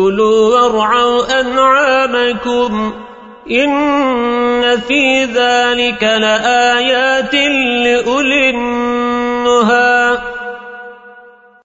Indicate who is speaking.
Speaker 1: كلوا وارعوا أنعامكم إن في ذلك لآيات لأولي